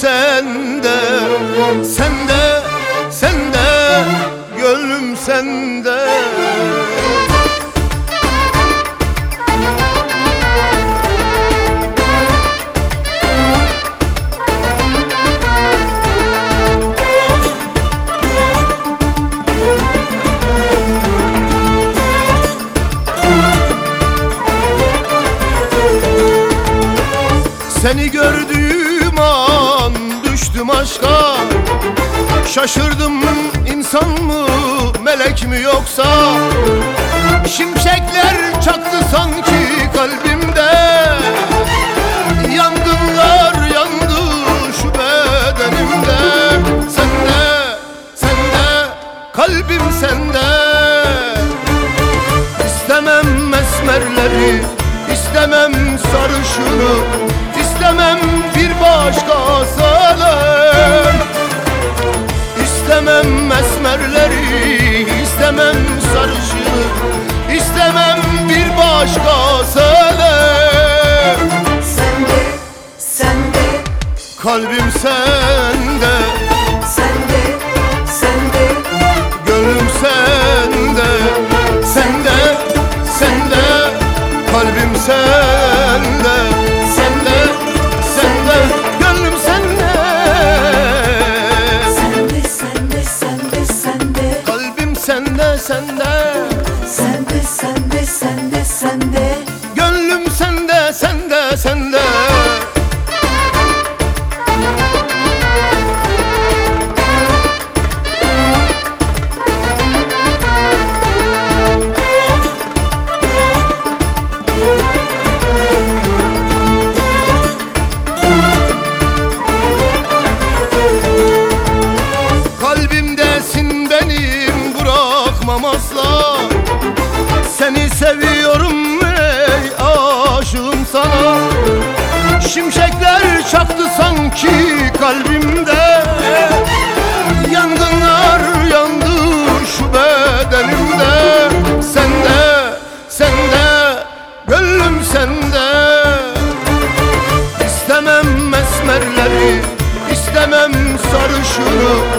sende Sende, sende Gönlüm sende. Seni gördüm bambaşka Şaşırdım insan mı melek mi yoksa? Şimşekler çaktı sanki kalbimde Yangınlar yandı şu bedenimde. Sende, sende, kalbim sende. İstemem mesmerleri, istemem sarışını İstemem bir başka Kalbim sende, sende, sende. Gönlüm sende. Sende, sende, kalbim sende. Sende, sende, gönlüm sende. Sende, sende, sende, sende. Kalbim sende, sende. Sende, sende, sende, sende asla. Seni seviyorum ey aşığım sana. Şimşekler çaktı sanki kalbimde. Yangınlar yandı şu bedenimde Sende, sende, gönlüm sende. İstemem mesmerleri, istemem sarışını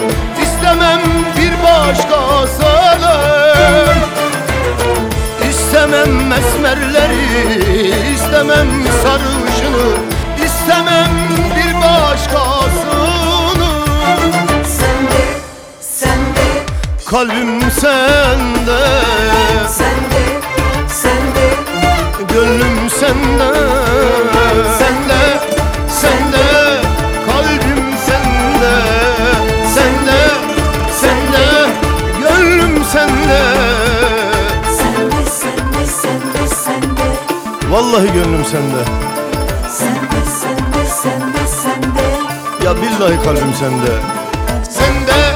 istemem sarışını İstemem bir başkasını. Sende, sende, Kalbim sende, sende, sende Vallahi gönlüm sende. Sende sende sende sende. Ya billahi kalbim sende. Sende.